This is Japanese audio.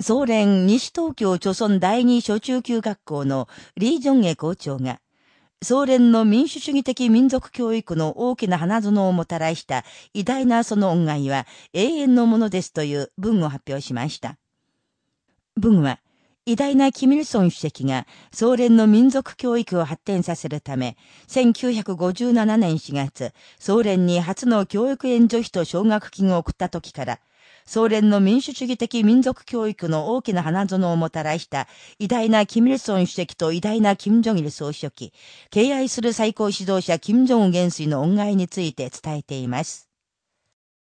総連西東京著村第二小中級学校のリー・ジョンエ校長が、総連の民主主義的民族教育の大きな花園をもたらした偉大なその恩愛は永遠のものですという文を発表しました。文は、偉大なキミルソン主席が総連の民族教育を発展させるため、1957年4月、総連に初の教育援助費と奨学金を送った時から、総連の民主主義的民族教育の大きな花園をもたらした偉大なキミルソン主席と偉大なキム・ジョギル総書記、敬愛する最高指導者キム・ジョン元帥の恩愛について伝えています。